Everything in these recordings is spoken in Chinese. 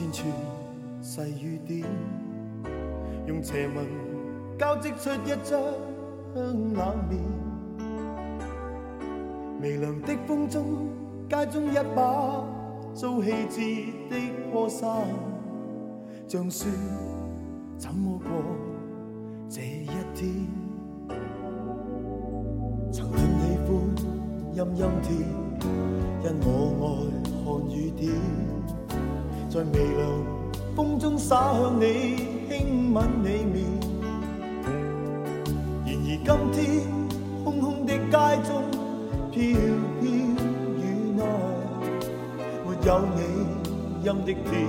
千串细雨点，用斜纹交织出一张冷面。微凉的风中，街中一把做气质的破伞，像说怎么过这一天。曾很喜欢阴阴天，因我爱看雨点。在微凉风中洒向你，轻吻你面。然而今天空空的街中，飘飘雨内，没有你，阴的天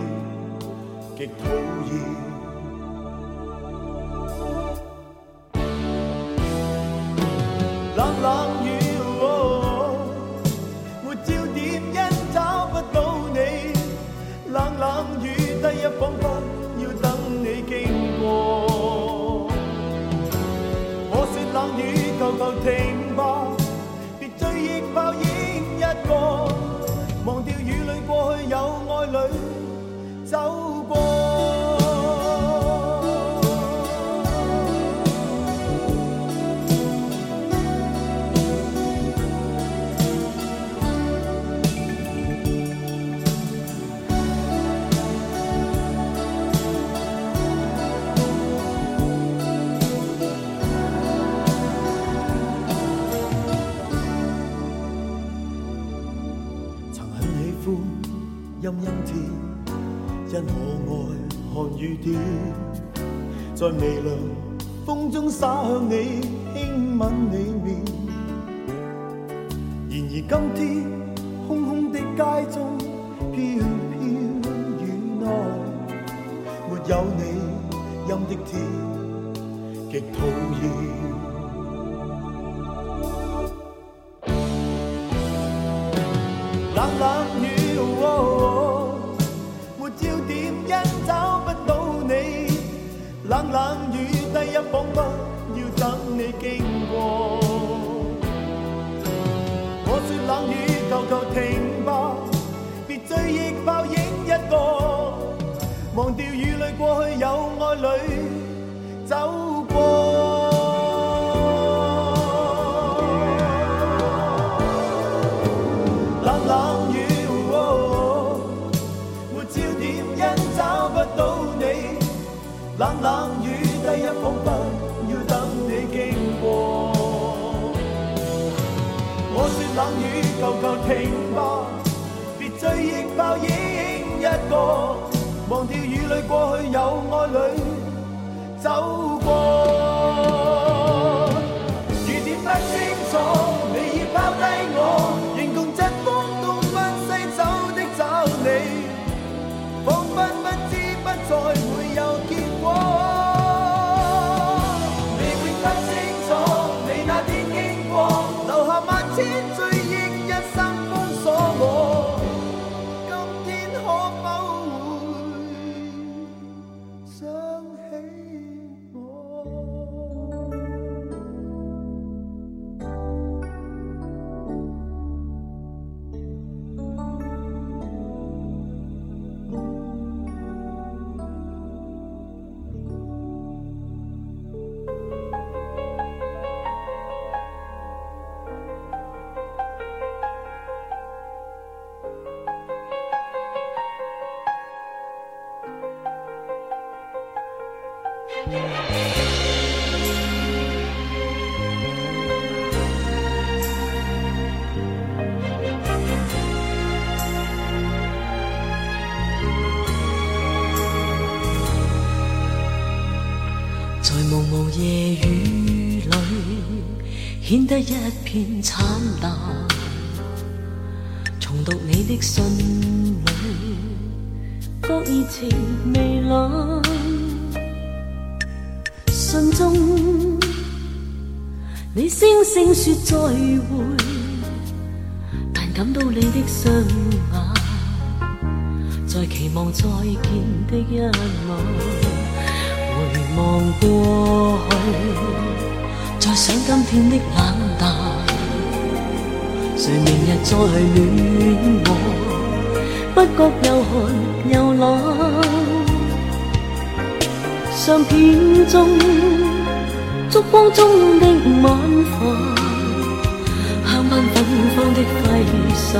极讨厌。忘掉雨里过去有爱侣。一片惨淡。重读你的信里，旧情未冷。信中你声声说再会，但感到你的双眼在期望再见的一晚。回望过去。再想今天的冷淡，谁明日再恋我？不觉又寒又冷。相片中，烛光中的晚风，香槟芬芳的挥洒，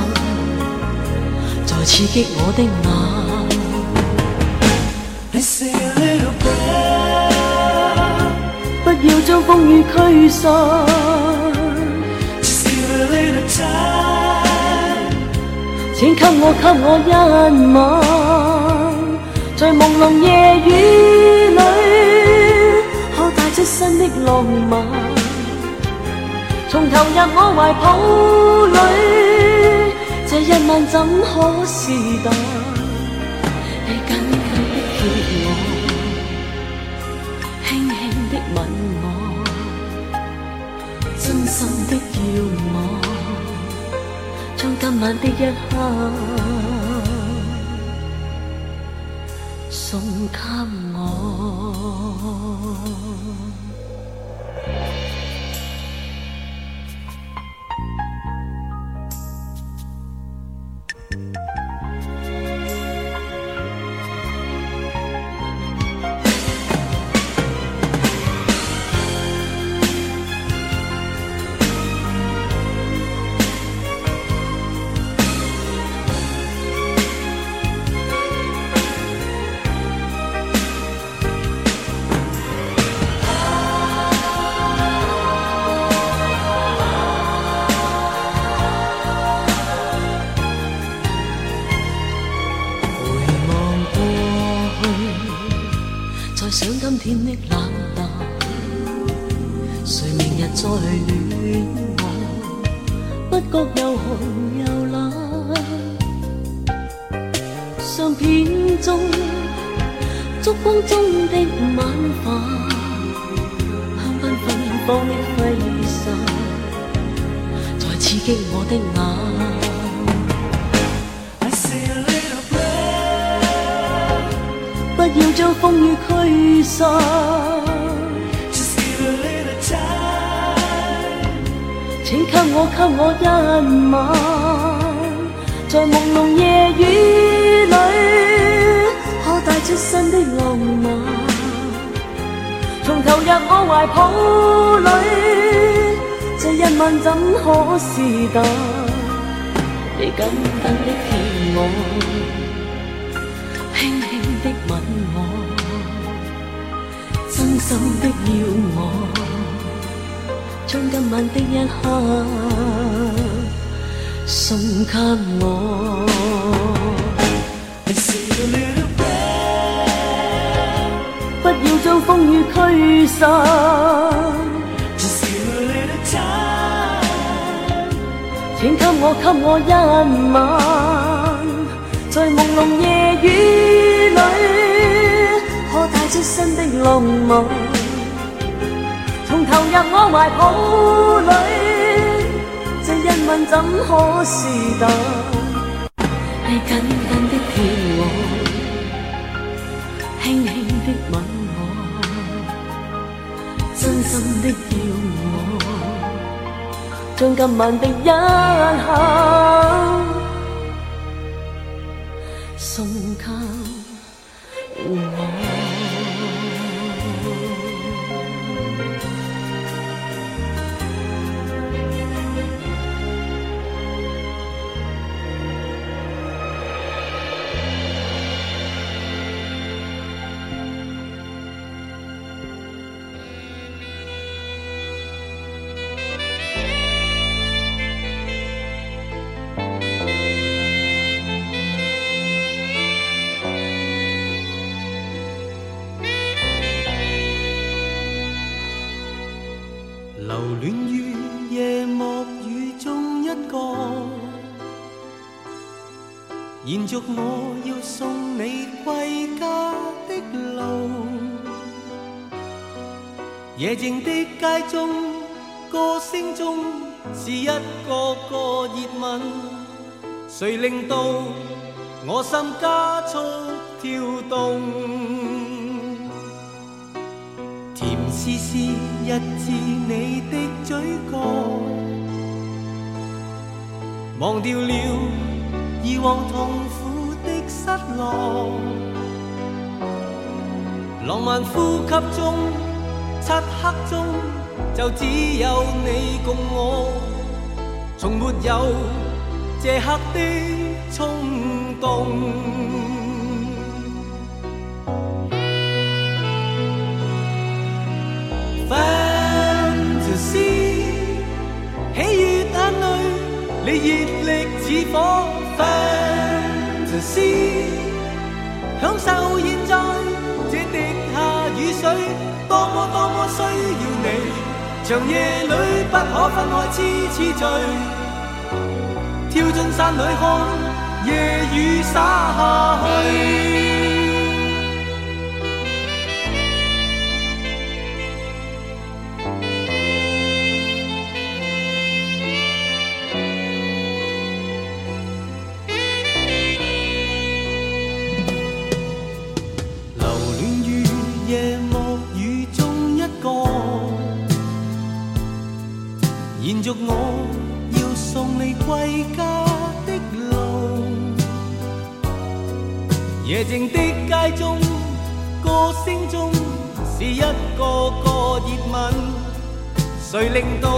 再刺激我的眼。将风雨驱散 p l s i a little t i 请给我给我一晚，在朦胧夜雨里，可带出新的浪漫，从投入我怀抱里，这一晚怎可是代？你紧紧的贴我。今晚的一刻，送给我。不要将风雨驱散，请给我给我一晚，在朦胧夜雨里，可带出新的浪漫，从投入我怀抱里。一晚怎可是探？你紧紧的骗我，轻轻的吻我，真心的要我，将今晚的一刻送给我。不要将风雨推散。我给我一吻，在朦胧夜雨里，可带出新的浪漫，从投入我怀抱里，这一吻怎可是得？你紧紧。将今晚的一刻送给我。着，我要送你归家的路。夜静的街中，歌声中是一个个热吻，谁令到我心加速跳动？甜丝丝一沾你的嘴角，忘掉了以往痛。失落，浪漫呼吸中，漆黑中就只有你共我，从没有这刻的冲动。Fantasy，喜悦眼泪，你热力似火。享受现在，这滴下雨水，多么多么需要你。长夜里不可分开，痴痴醉，跳进山里看夜雨洒下去。静的街中，歌声中是一个个热吻，谁令到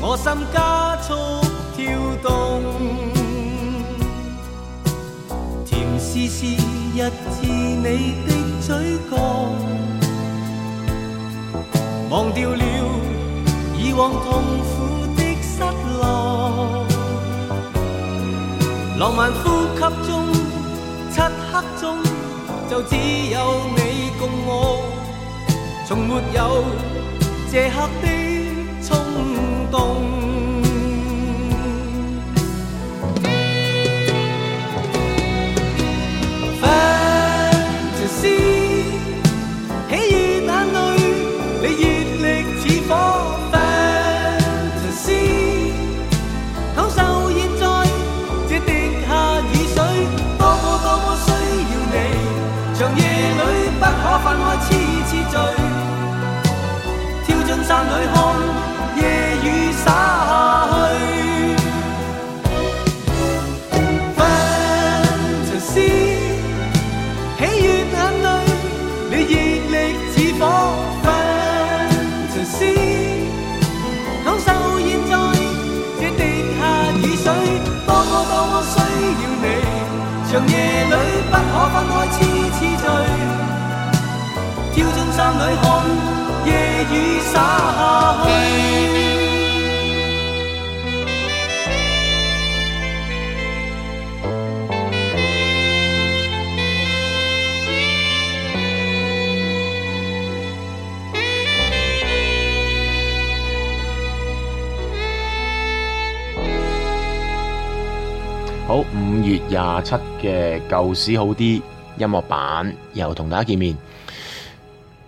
我心加速跳动？甜丝丝一沾你的嘴角，忘掉了以往痛苦的失落，浪漫呼吸中。中就只有你共我，从没有这刻的冲动。山里看夜雨洒下去，Fantasy 喜悦眼泪，你热力似火，Fantasy 感受现在，这滴下雨水，多么多么需要你，长夜里不可分开，痴痴醉，跳进山里看。去。好，五月廿七嘅旧市好啲音乐版，又同大家见面。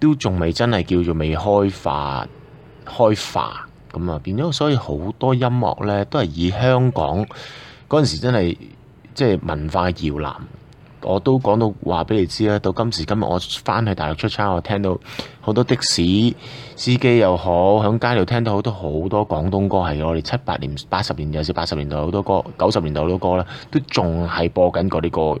都仲未真系叫做未開發，開化咁啊，變咗所以好多音樂咧，都係以香港嗰陣時真係即係文化搖籃。我都講到話俾你知啦，到今時今日我翻去大陸出差，我聽到好多的士司機又好，響街度聽到好多好多廣東歌，係我哋七八年、八十年，代、其八十年代好多歌，九十年代好多歌啦，都仲係播緊嗰啲歌。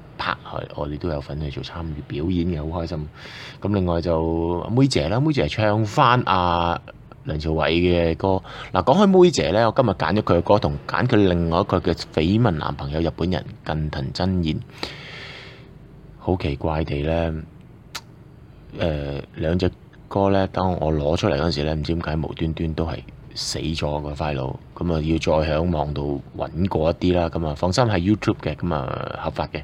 拍係我哋都有份去做參與表演嘅，好開心。咁另外就妹姐啦，妹姐系唱翻阿梁朝偉嘅歌。嗱，講開妹姐咧，我今日揀咗佢嘅歌，同揀佢另外一個嘅《緋聞男朋友》日本人近藤真彥。好奇怪地咧，誒兩隻歌咧，當我攞出嚟嗰陣時咧，唔知點解無端端都係死咗個快 i 咁啊，要再喺網度揾過一啲啦。咁啊，放心係 YouTube 嘅，咁啊合法嘅。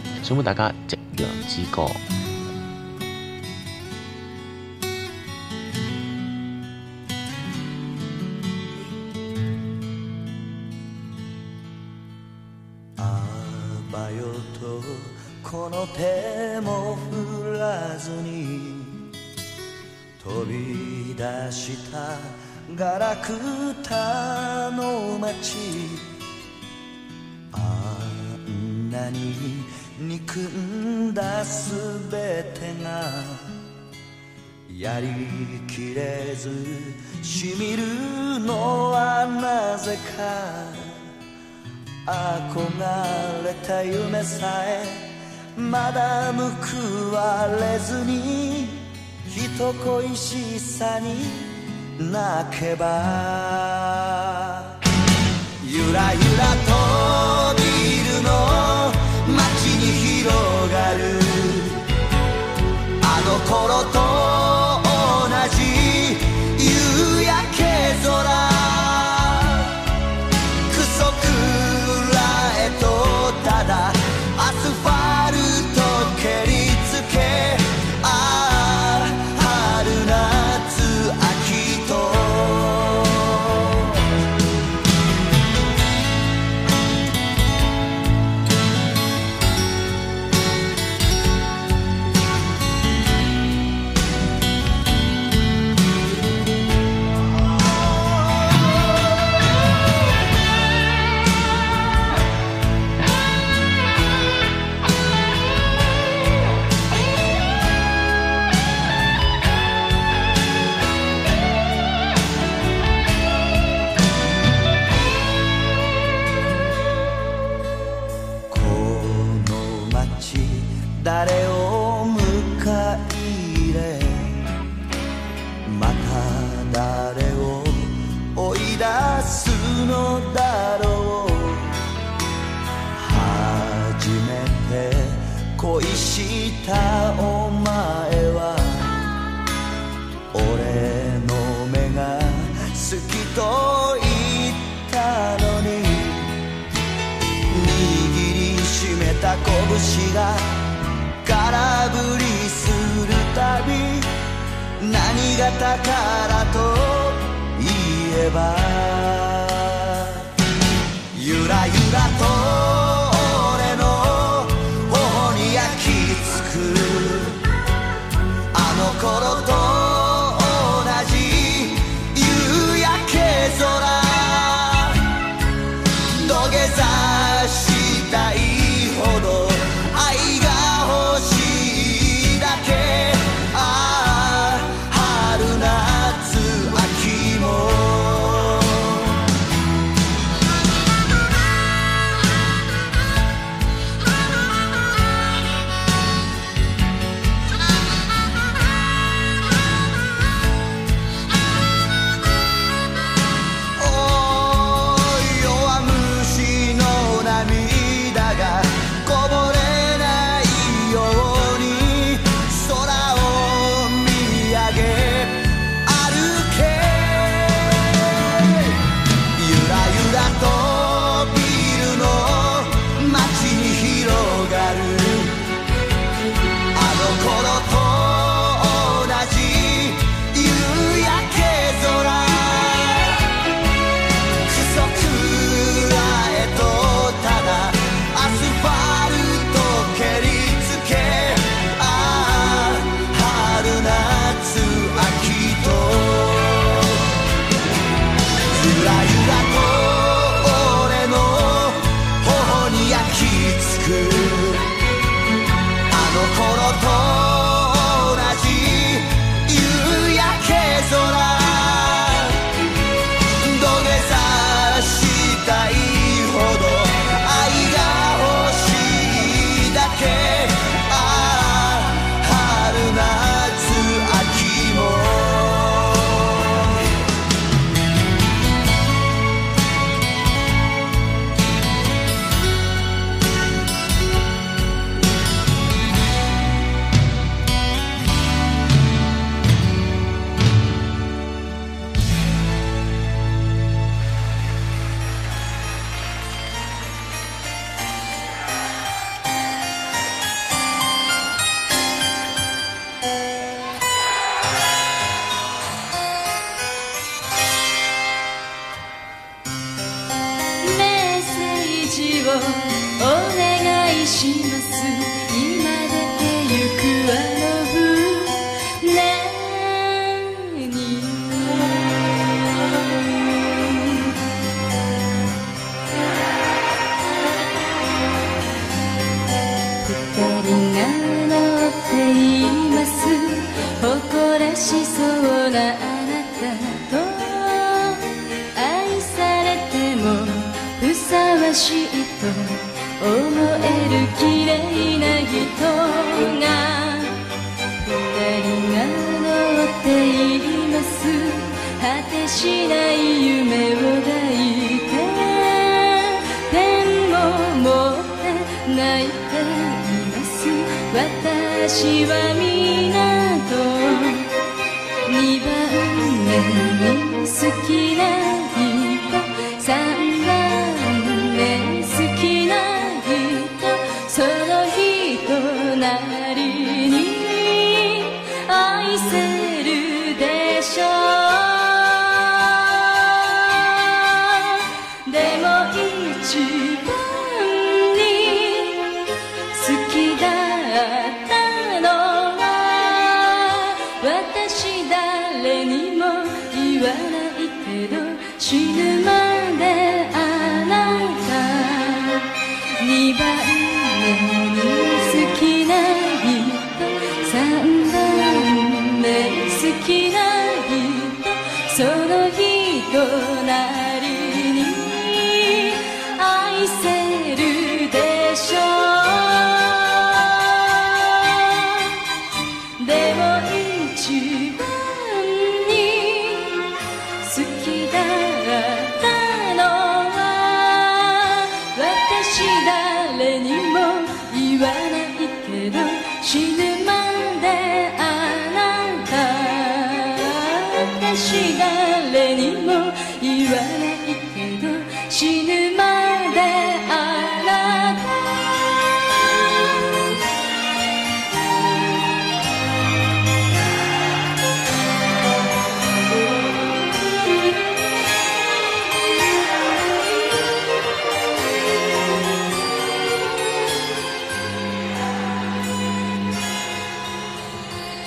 想唔想大家《夕陽之歌》？この手も振らずに飛び出したガラクタの街あんなに憎んだすべてがやりきれずしみるのはなぜか憧れた夢さえまだ報われずに人恋しさに泣けばゆらゆらと見るの広がるあの頃と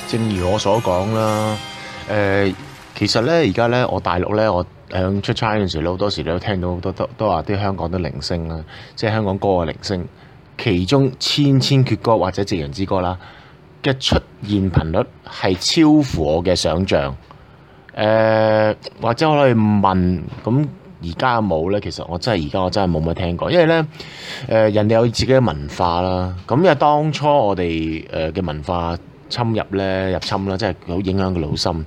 正如我所讲啦，诶。其实咧，而家咧，我大陆咧，我响出差嗰阵时好多时都听到好多都都话啲香港啲铃声啦，即系香港歌嘅铃声，其中千千阙歌或者夕阳之歌啦嘅出现频率系超乎我嘅想象。诶，或者我哋问咁而家冇咧，其实我真系而家我真系冇乜听过，因为咧诶，人哋有自己嘅文化啦。咁因为当初我哋诶嘅文化侵入咧，入侵啦，即系好影响佢脑心。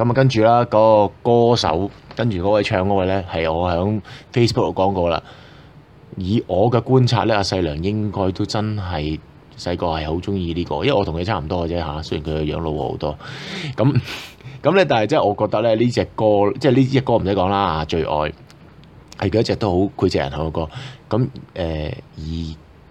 咁啊，跟住啦，個歌手跟住嗰位唱嗰位咧，係我喺 Facebook 度講過啦。以我嘅觀察咧，阿細良應該都真係細個係好中意呢個，因為我同佢差唔多嘅啫嚇，雖然佢嘅樣老好多。咁 咁咧，但係即係我覺得咧，呢只歌即係呢只歌唔使講啦啊，最愛係佢一隻都好，佢隻人好嘅歌。咁誒而。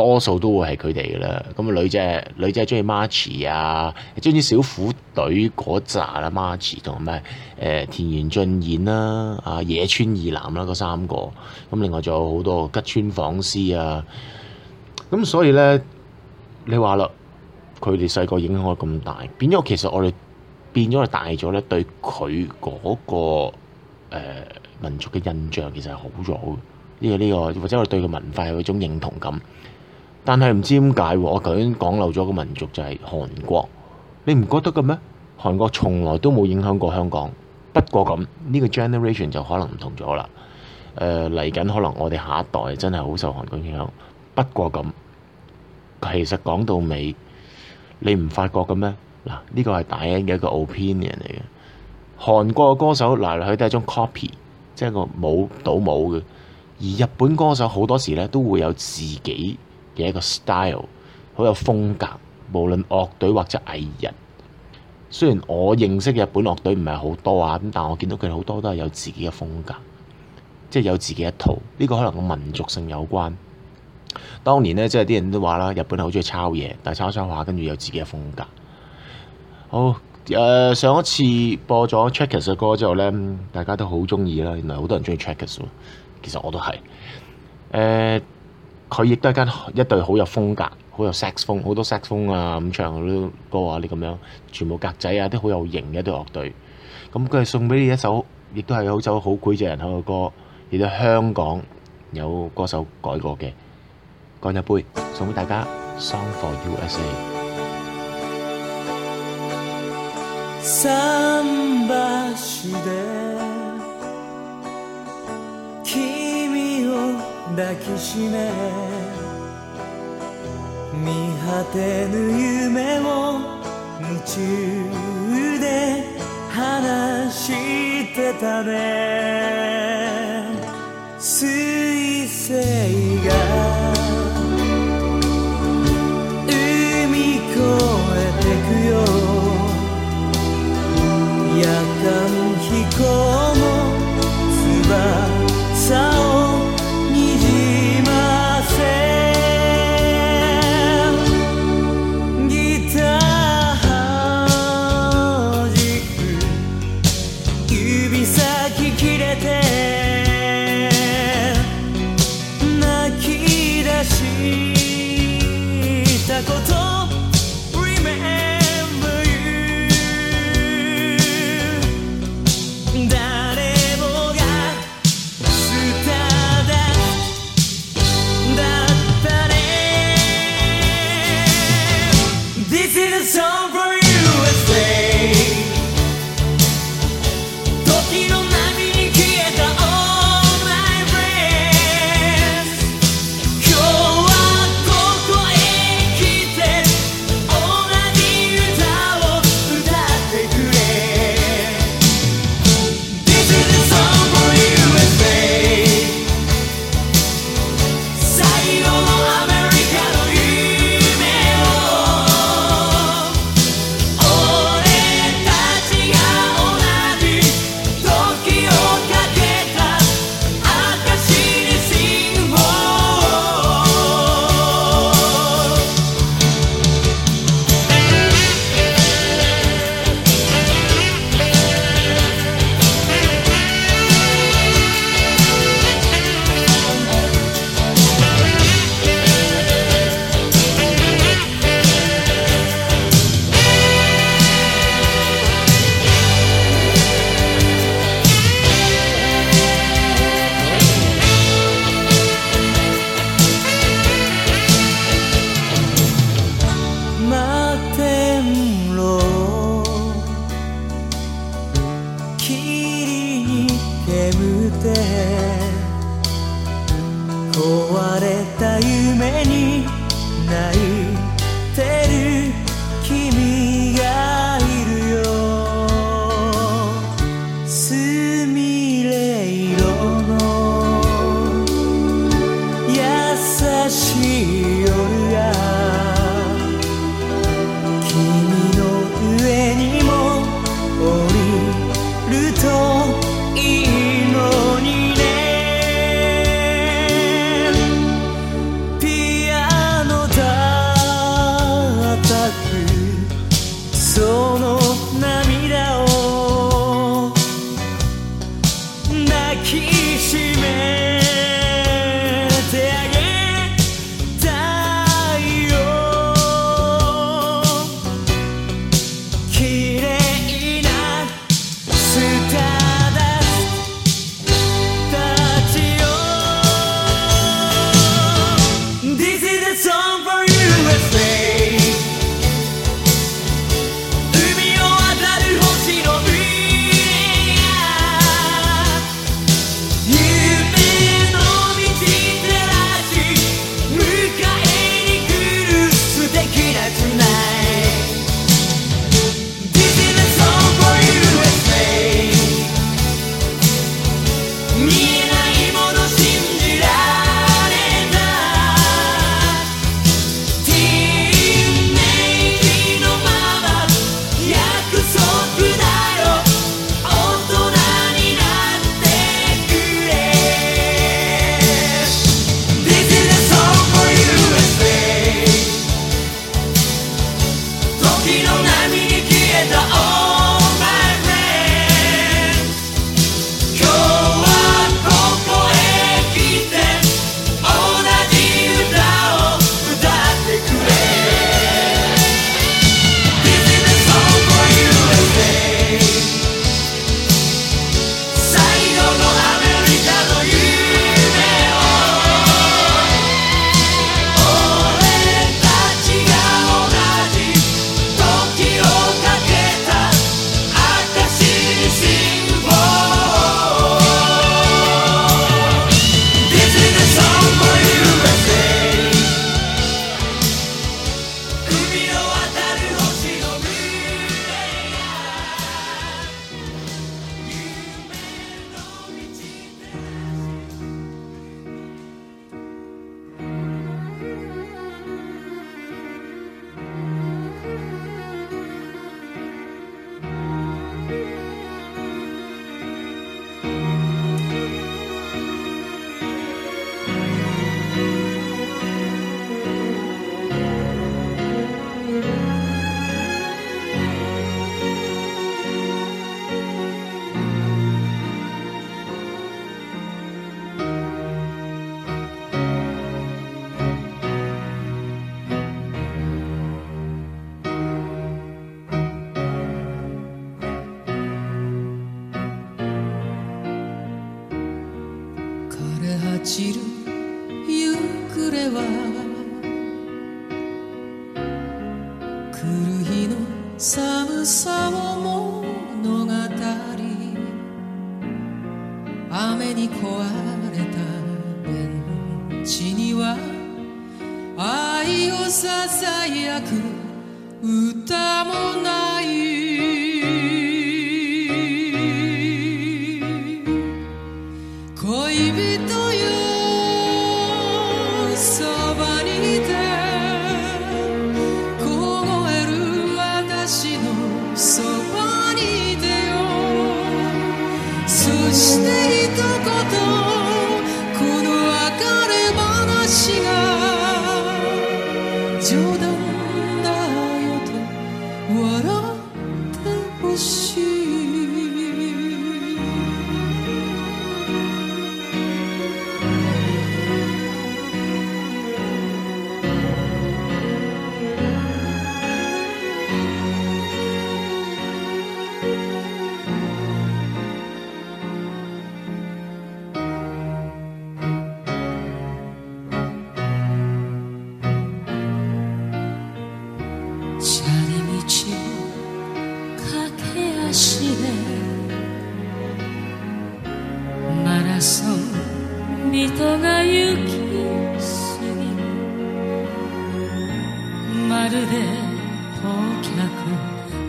多數都會係佢哋嘅啦，咁啊女仔女仔中意 March 啊，中意小虎隊嗰扎啦，March 同埋誒田園俊彦啦，啊野村二男啦，嗰三個，咁另外仲有好多吉川晃司啊，咁所以咧，你話啦，佢哋細個影響我咁大，變咗其實我哋變咗係大咗咧，對佢嗰個民族嘅印象其實係好咗呢、因呢個或者我對佢文化有一種認同感。但係唔知點解，我頭先講漏咗個民族就係韓國。你唔覺得嘅咩？韓國從來都冇影響過香港。不過咁呢個 generation 就可能唔同咗啦。誒嚟緊可能我哋下一代真係好受韓國影響。不過咁其實講到尾，你唔發覺嘅咩？嗱，呢個係大 N 嘅一個 opinion 嚟嘅。韓國嘅歌手嚟嚟去去都係張 copy，即係個舞倒舞嘅。而日本歌手好多時咧都會有自己。嘅一個 style，好有風格。無論樂隊或者藝人，雖然我認識日本樂隊唔係好多啊，咁但我見到佢好多都係有自己嘅風格，即係有自己一套。呢個可能個民族性有關。當年呢，即係啲人都話啦，日本好中意抄嘢，但係抄抄下跟住有自己嘅風格。好誒，上一次播咗 Checkers 嘅歌之後咧，大家都好中意啦。原來好多人中意 Checkers，其實我都係誒。佢亦都係一間一隊好有風格、好有 sax 風、好多 sax 風啊咁唱嗰啲歌啊，啲咁樣全部格仔啊，啲好有型嘅一隊樂隊。咁佢係送俾你一首，亦都係一首好攰著人口嘅歌，亦都香港有歌手改過嘅乾一杯送俾大家。Song for USA。抱きしめ見果てぬ夢を夢中で話してたね水星が海越えてくよ夜間飛行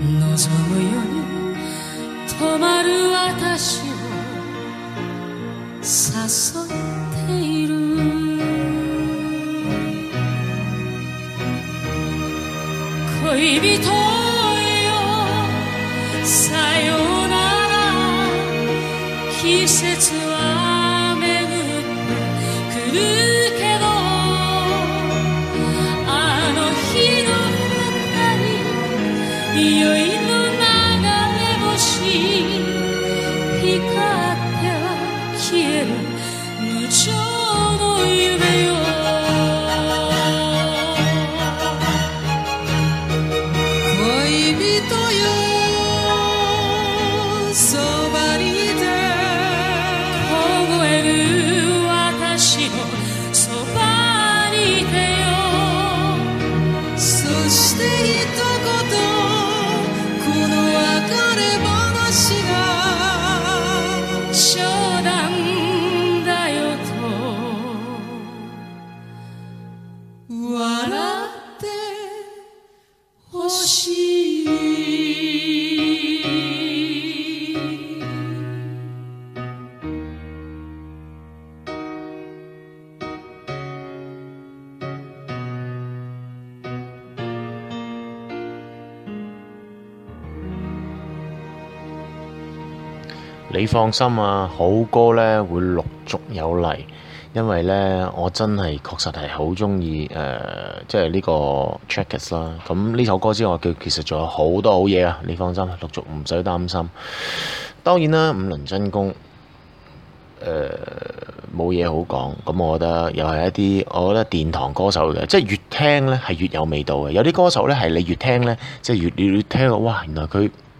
望むように止まる私を誘っている恋人放心啊，好歌咧会陆续有嚟，因为咧我真系确实系好中意诶，即系呢个 Checkers 啦。咁呢首歌之外，佢其实仲有好多好嘢啊！你放心，陆续唔使担心。当然啦，五轮真功诶冇嘢好讲。咁我觉得又系一啲，我觉得殿堂歌手嘅，即系越听呢系越有味道嘅。有啲歌手呢系你越听呢，即系越你越听，哇，原来佢。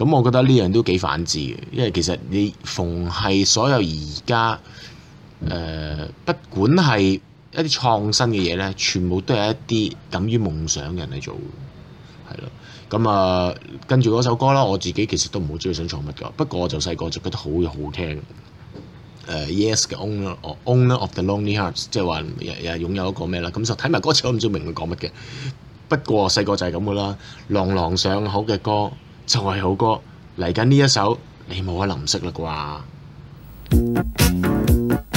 咁，我覺得呢樣都幾反智嘅，因為其實你逢係所有而家誒，不管係一啲創新嘅嘢咧，全部都係一啲敢於夢想嘅人嚟做嘅，係咯。咁啊，跟住嗰首歌啦，我自己其實都唔好中意想唱乜㗎。不過就細個就覺得好好聽。誒，Yes 嘅 Own 啦，Own o f the Lonely Hearts，即係話又又擁有一個咩啦。咁就睇埋歌詞，我唔知明佢講乜嘅。不過細個就係咁噶啦，朗朗上口嘅歌。就係好歌嚟緊呢一首，你冇可能唔識啦啩。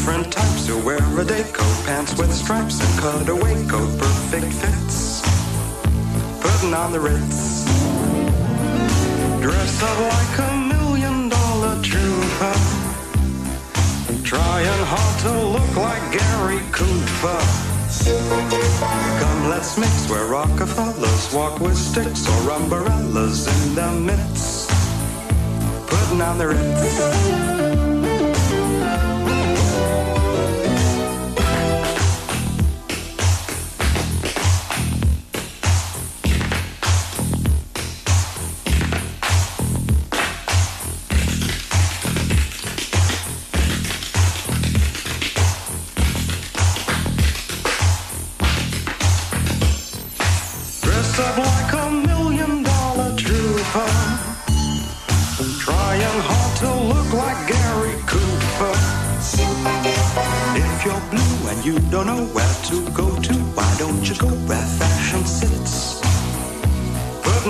different types who wear a day coat, pants with stripes and cutaway coat, perfect fits, putting on the ritz. Dress up like a million dollar trooper, trying hard to look like Gary Cooper. Come, let's mix where Rockefellers walk with sticks or umbrellas in their midst, putting on the ritz.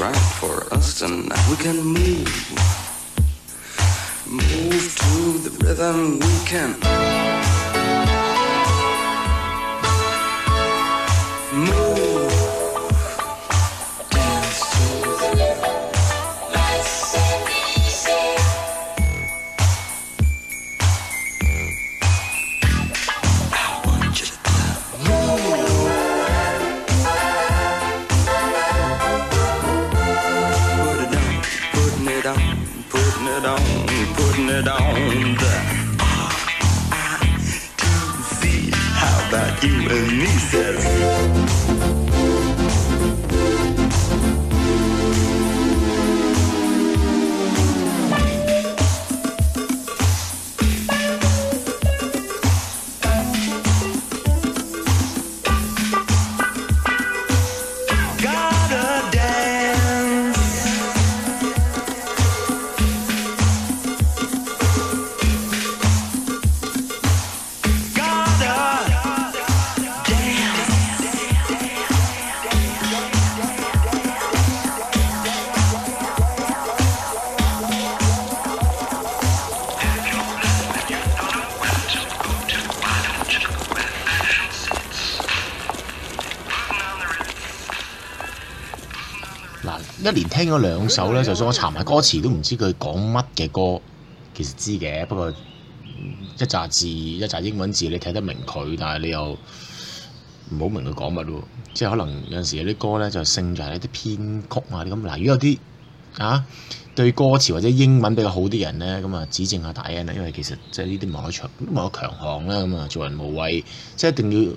right for us, tonight, we can move. Move to the rhythm we can. 一年聽咗兩首咧，就算我查埋歌詞都唔知佢講乜嘅歌，其實知嘅。不過一扎字一扎英文字，你睇得明佢，但系你又唔好明佢講乜咯。即係可能有陣時有啲歌咧，就勝在啲編曲啊啲咁。嗱，如果有啲啊對歌詞或者英文比較好啲人咧，咁啊指正下大 N 啦。因為其實即係呢啲冇得強冇得強項啦。咁啊，做人無畏，即係定要。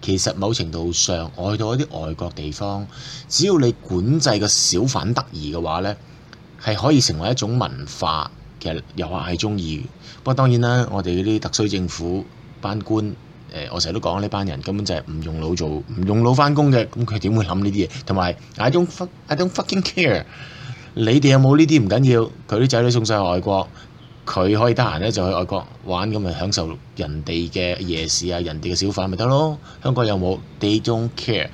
其實某程度上，我去到一啲外國地方，只要你管制個小販得意嘅話呢係可以成為一種文化。其實遊客係中意，不過當然啦，我哋嗰啲特區政府班官，誒我成日都講呢班人根本就係唔用腦做，唔用腦翻工嘅，咁佢點會諗呢啲嘢？同埋 I don't I don't fucking care，你哋有冇呢啲唔緊要，佢啲仔女送晒去外國。佢可以得閒咧就去外國玩咁咪享受人哋嘅夜市啊人哋嘅小販咪得咯香港有冇？They don't care。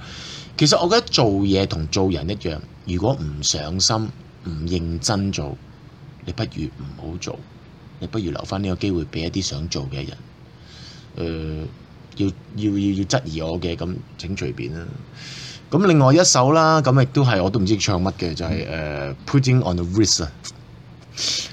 其實我覺得做嘢同做人一樣，如果唔上心唔認真做，你不如唔好做，你不如留翻呢個機會俾一啲想做嘅人。誒，要要要要質疑我嘅咁請隨便啦。咁另外一首啦，咁亦都係我都唔知唱乜嘅，就係誒 Putting on the r i s t 啊。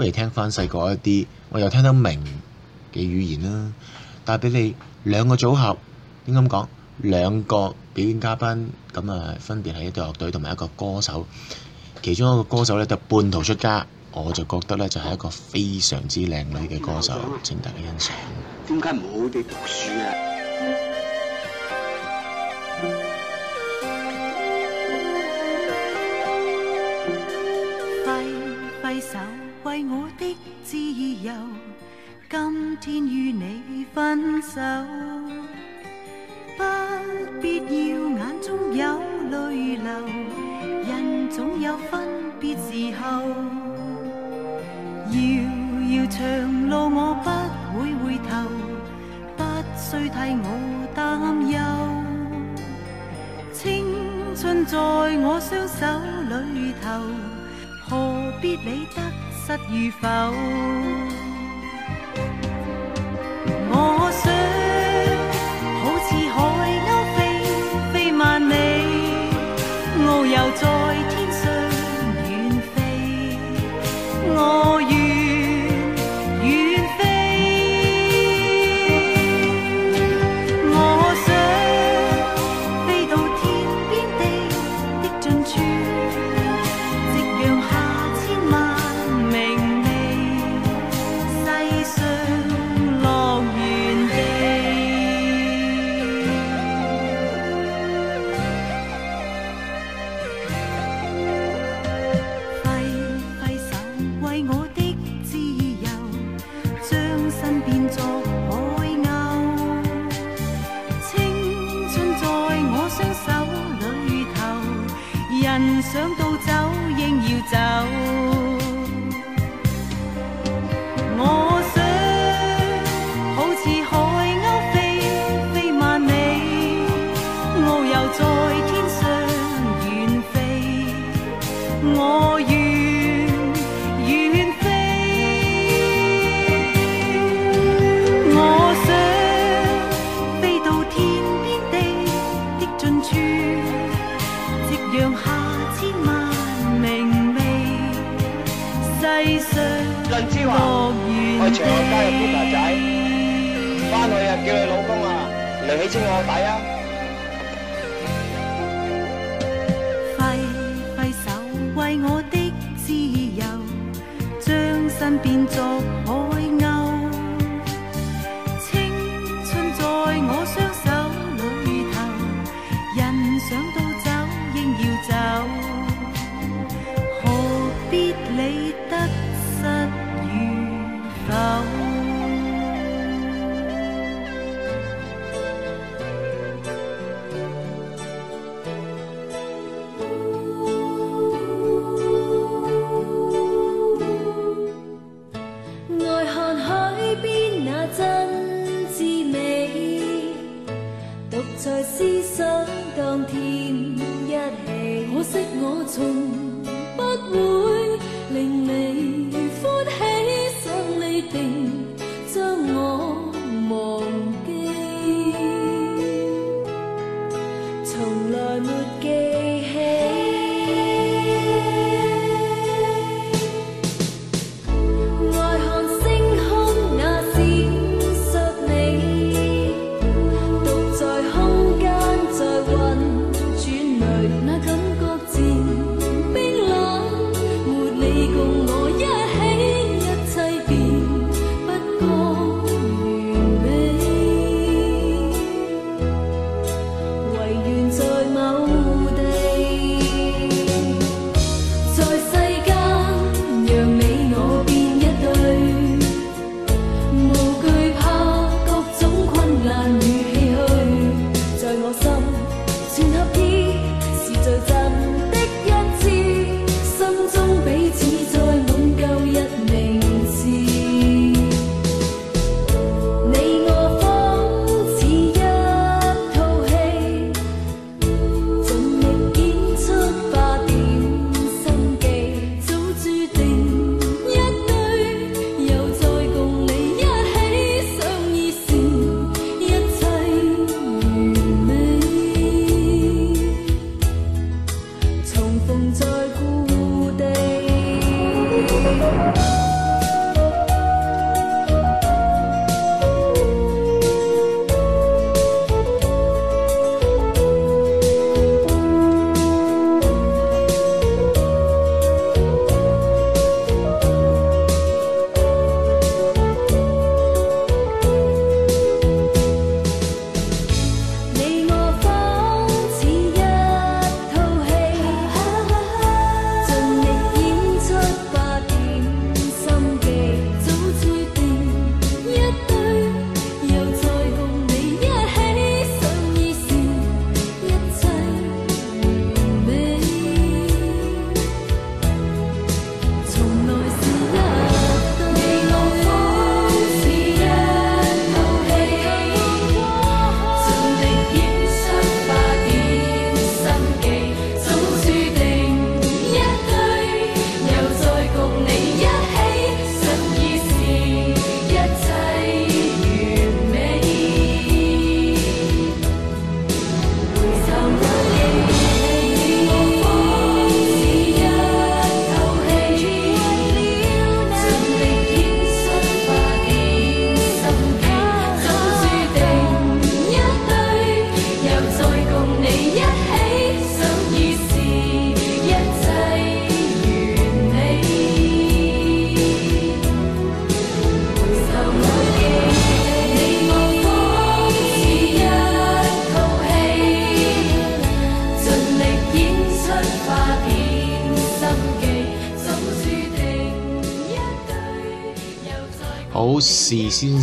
不如聽翻細個一啲，我又聽得明嘅語言啦。帶俾你兩個組合，點講？兩個表演嘉賓，咁啊分別係一隊樂隊同埋一個歌手。其中一個歌手咧就半途出家，我就覺得咧就係一個非常之靚女嘅歌手，大家欣賞。點解唔好地讀書啊？挥挥手。为我的自由，今天与你分手。不必要眼中有泪流，人总有分别时候。遥遥长路，我不会回头，不需替我担忧。青春在我双手里头，何必理他？得与否？知我底啊！挥挥手，为我的自由，将身变作。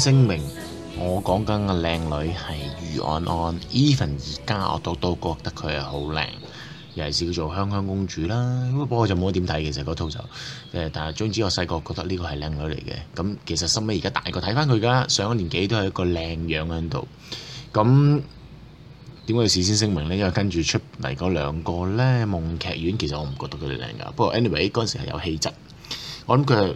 声明：我講緊嘅靚女係余安安，even 而家我都都覺得佢係好靚，尤其是佢做香香公主啦。不過就冇乜點睇其實嗰套就誒，但係總之，我細個覺得呢個係靚女嚟嘅。咁其實心尾而家大個睇翻佢，而家上咗年紀都係一個靚樣喺度。咁點解要事先聲明呢？因為跟住出嚟嗰兩個咧，夢劇院其實我唔覺得佢哋靚噶。不過 anyway 嗰陣時係有氣質，我諗佢。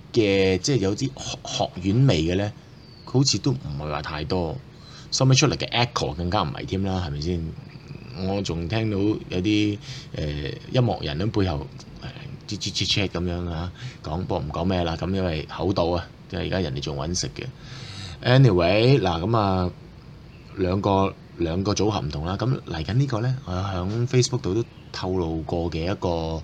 嘅即係有啲學院味嘅咧，佢好似都唔係話太多，收尾出嚟嘅 echo 更加唔係添啦，係咪先？我仲聽到有啲誒音樂人喺背後 check check check check 咁樣啊，講播唔講咩啦？咁因為口到啊，因為而家人哋仲揾食嘅。Anyway，嗱咁啊，兩個兩個組合唔同啦。咁嚟緊呢個咧，我喺 Facebook 度都透露過嘅一個。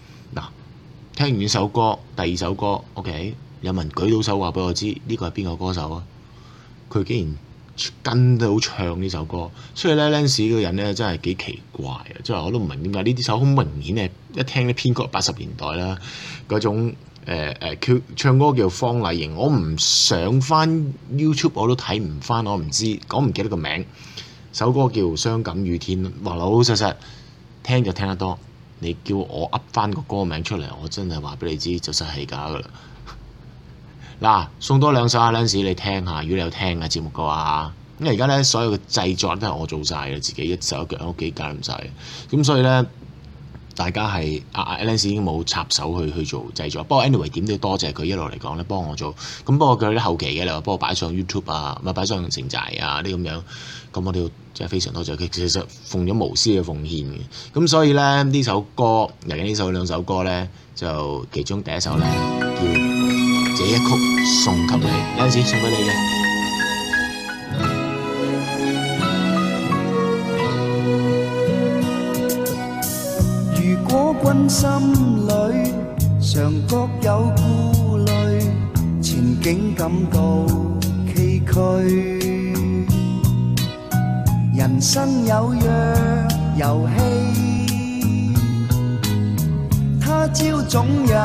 聽完首歌，第二首歌，OK，有人舉到手話畀我知呢個係邊個歌手啊？佢竟然跟到唱呢首歌，所以呢 Lens 個人呢真係幾奇怪啊！即係我都唔明點解呢啲首好明顯係一聽呢編曲八十年代啦嗰種誒唱歌叫方麗瑩，我唔上翻 YouTube 我都睇唔翻，我唔知我唔記得個名，首歌叫《傷感雨天》，話老老實實聽就聽得多。你叫我噏翻個歌名出嚟，我真係話俾你知，就真係假噶啦！嗱，送多兩首阿 Lens，你聽下。如果你有聽嘅節目嘅話，因為而家咧所有嘅製作都係我做晒嘅，自己一手一腳喺屋企搞唔晒。咁所以咧，大家係阿阿 Lens 已經冇插手去去做製作。不過 anyway，點都要多謝佢一路嚟講咧幫我做。咁不過佢啲後期嘅，你話幫我擺上 YouTube 啊，唔係擺上城寨啊啲咁樣，咁我哋要。真係非常多謝佢，其實奉咗無私嘅奉獻嘅，咁所以咧呢首歌，尤其呢首兩首歌咧，就其中第一首咧叫《這一曲送給你》，有陣時送俾你嘅。如果君心里常各有顧慮，前景感到崎嶇。人生有若游戏，他朝总有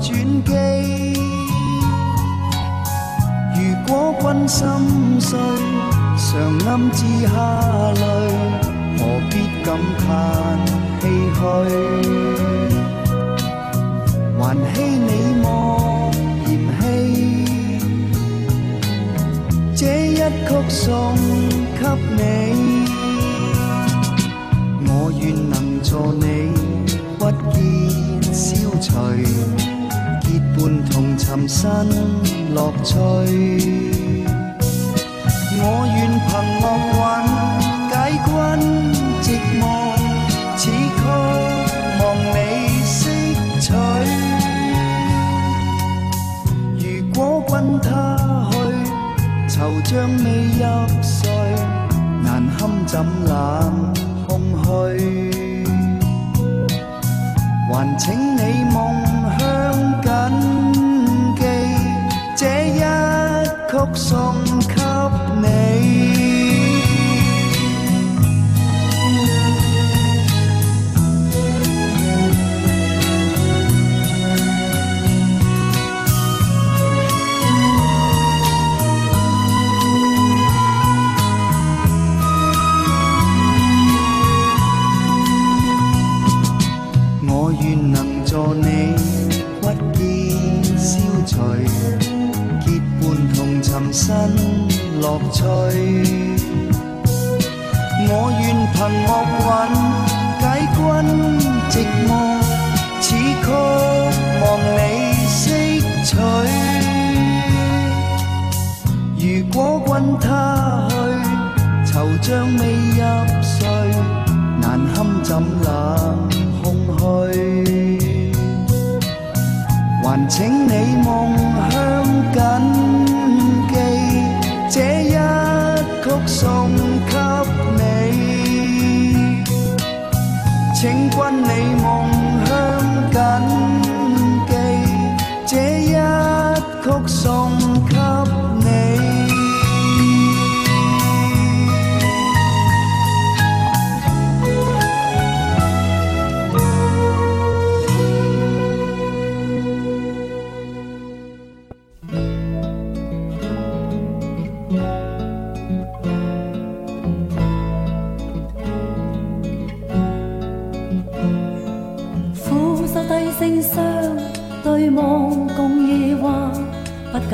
转机。如果君心碎，常暗自下泪，何必感叹唏嘘？还希你莫嫌弃，这一曲送。给你，我愿能助你屈结消除，结伴同寻新乐趣。我愿凭我运解困。怎冷空虚？还请你梦。解君寂寞，此曲望你惜取。如果君他去，惆怅未入睡，难堪枕冷空虚。还请你梦乡紧记这一曲送。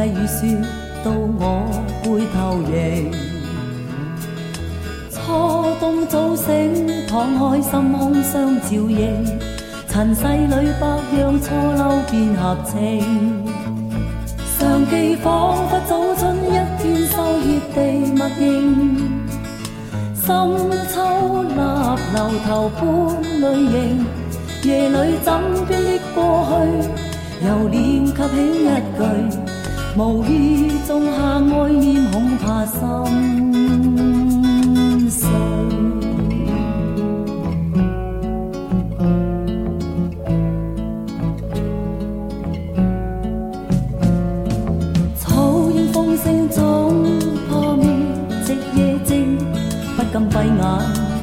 细雨说到我背透迎，初冬早醒，敞开心胸相照应，尘世里百样初漏变合情，常记仿佛早春一片秋叶地默映。深秋立流头般泪凝，夜里枕边的过去，又念及起一句。无意种下爱念，恐怕心碎。草映风声，中破灭。夕夜静，不禁闭眼，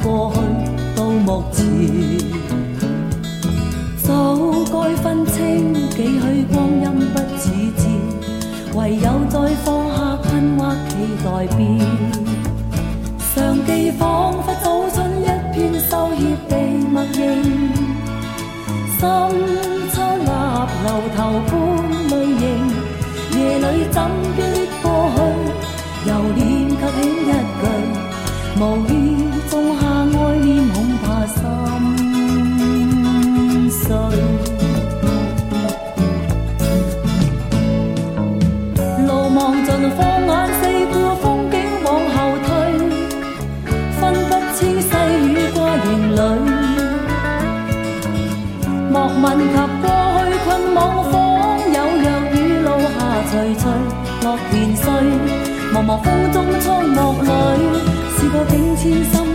过去到目前。唯有再放下困惑，期待变。常记仿佛走进一片羞怯地默认，深秋泣，留头。经过几千心。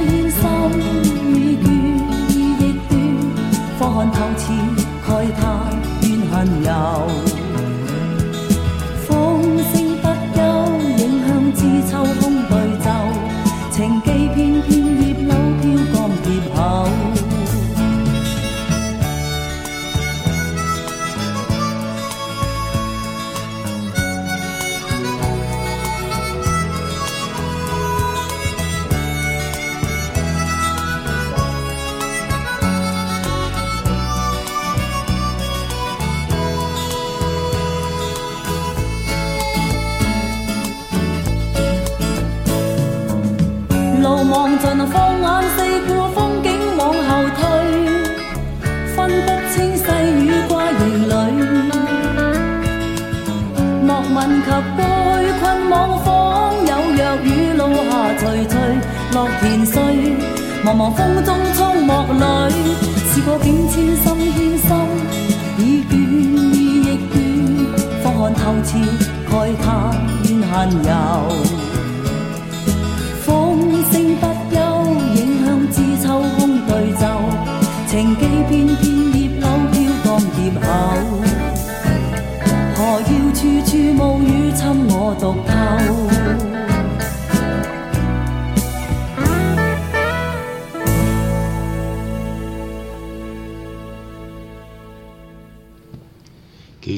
要。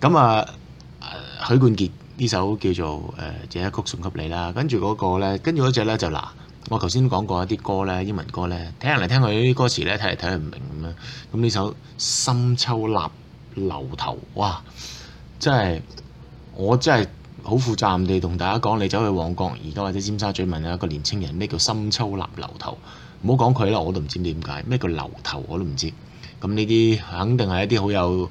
咁啊，許冠傑呢首叫做《誒這一曲送給你》啦，跟住嗰個咧，跟住嗰只咧就嗱，我頭先講過一啲歌咧，英文歌咧，聽嚟聽去啲歌詞咧，睇嚟睇去唔明咁樣。咁呢首《深秋立流頭》哇，真係我真係好負責任地同大家講，你走去旺角而家或者尖沙咀問有一個年青人咩叫深秋立流頭，唔好講佢啦，我都唔知點解咩叫流頭我都唔知。咁呢啲肯定係一啲好有。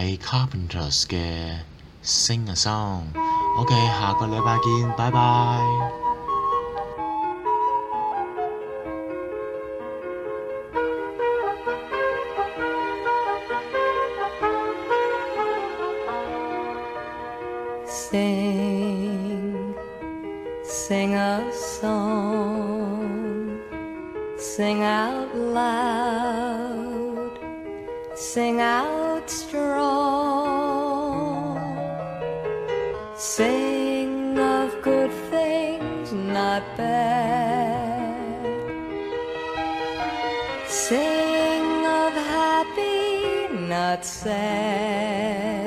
系 Carpenters 嘅 Sing a Song，OK，下个礼拜见，拜拜。Sing of good things, not bad. Sing of happy, not sad.